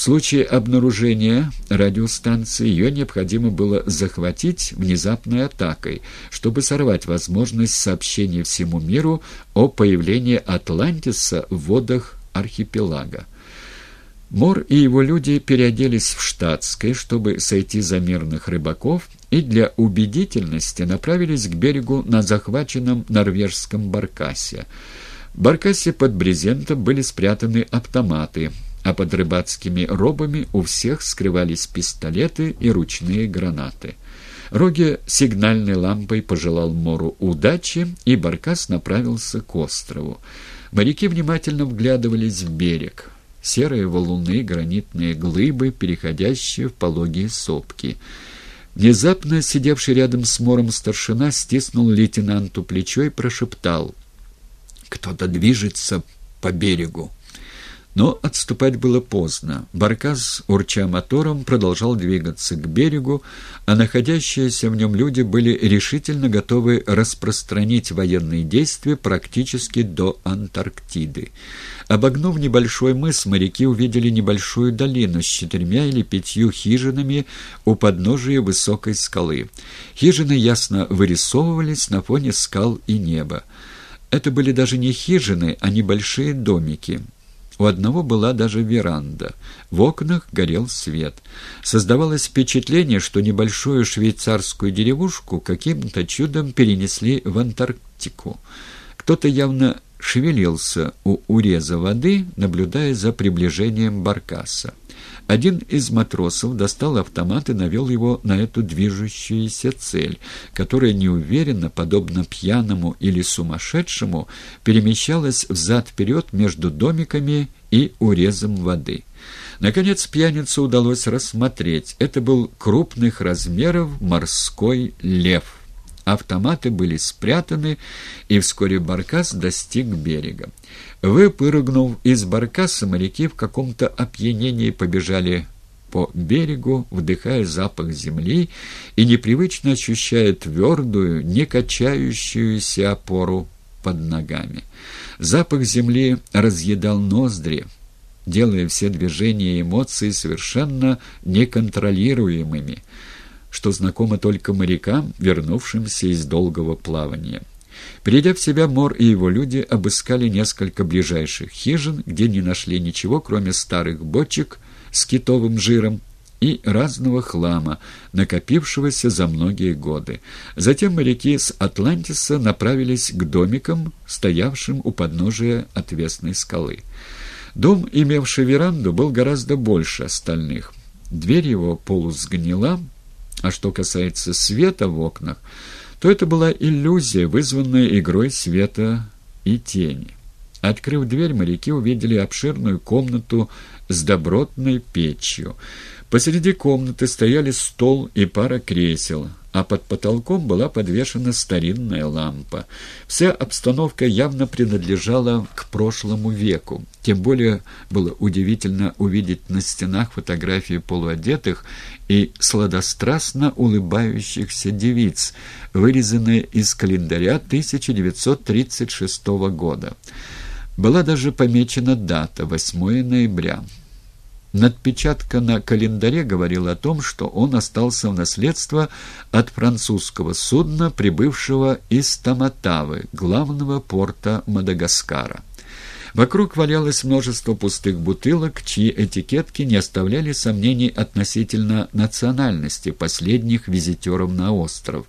В случае обнаружения радиостанции ее необходимо было захватить внезапной атакой, чтобы сорвать возможность сообщения всему миру о появлении Атлантиса в водах архипелага. Мор и его люди переоделись в штатское, чтобы сойти за мирных рыбаков, и для убедительности направились к берегу на захваченном норвежском баркасе. В баркасе под брезентом были спрятаны автоматы – а под рыбацкими робами у всех скрывались пистолеты и ручные гранаты. Роги сигнальной лампой пожелал Мору удачи, и Баркас направился к острову. Моряки внимательно вглядывались в берег. Серые валуны, гранитные глыбы, переходящие в пологие сопки. Внезапно сидевший рядом с Мором старшина стиснул лейтенанту плечо и прошептал. «Кто-то движется по берегу». Но отступать было поздно. Баркас, урча мотором, продолжал двигаться к берегу, а находящиеся в нем люди были решительно готовы распространить военные действия практически до Антарктиды. Обогнув небольшой мыс, моряки увидели небольшую долину с четырьмя или пятью хижинами у подножия высокой скалы. Хижины ясно вырисовывались на фоне скал и неба. Это были даже не хижины, а небольшие домики. У одного была даже веранда. В окнах горел свет. Создавалось впечатление, что небольшую швейцарскую деревушку каким-то чудом перенесли в Антарктику. Кто-то явно шевелился у уреза воды, наблюдая за приближением баркаса. Один из матросов достал автомат и навел его на эту движущуюся цель, которая неуверенно, подобно пьяному или сумасшедшему, перемещалась взад-вперед между домиками и урезом воды. Наконец пьяницу удалось рассмотреть. Это был крупных размеров морской лев. Автоматы были спрятаны, и вскоре баркас достиг берега. Выпрыгнув из баркаса, моряки в каком-то опьянении побежали по берегу, вдыхая запах земли и непривычно ощущая твердую, не качающуюся опору под ногами. Запах земли разъедал ноздри, делая все движения и эмоции совершенно неконтролируемыми что знакомо только морякам, вернувшимся из долгого плавания. Придя в себя, Мор и его люди обыскали несколько ближайших хижин, где не нашли ничего, кроме старых бочек с китовым жиром и разного хлама, накопившегося за многие годы. Затем моряки с Атлантиса направились к домикам, стоявшим у подножия отвесной скалы. Дом, имевший веранду, был гораздо больше остальных. Дверь его полусгнила, а что касается света в окнах, то это была иллюзия, вызванная игрой света и тени. Открыв дверь, моряки увидели обширную комнату с добротной печью. Посреди комнаты стояли стол и пара кресел, а под потолком была подвешена старинная лампа. Вся обстановка явно принадлежала к прошлому веку. Тем более было удивительно увидеть на стенах фотографии полуодетых и сладострастно улыбающихся девиц, вырезанные из календаря 1936 года. Была даже помечена дата – 8 ноября. Надпечатка на календаре говорила о том, что он остался в наследство от французского судна, прибывшего из Таматавы, главного порта Мадагаскара. Вокруг валялось множество пустых бутылок, чьи этикетки не оставляли сомнений относительно национальности последних визитеров на остров.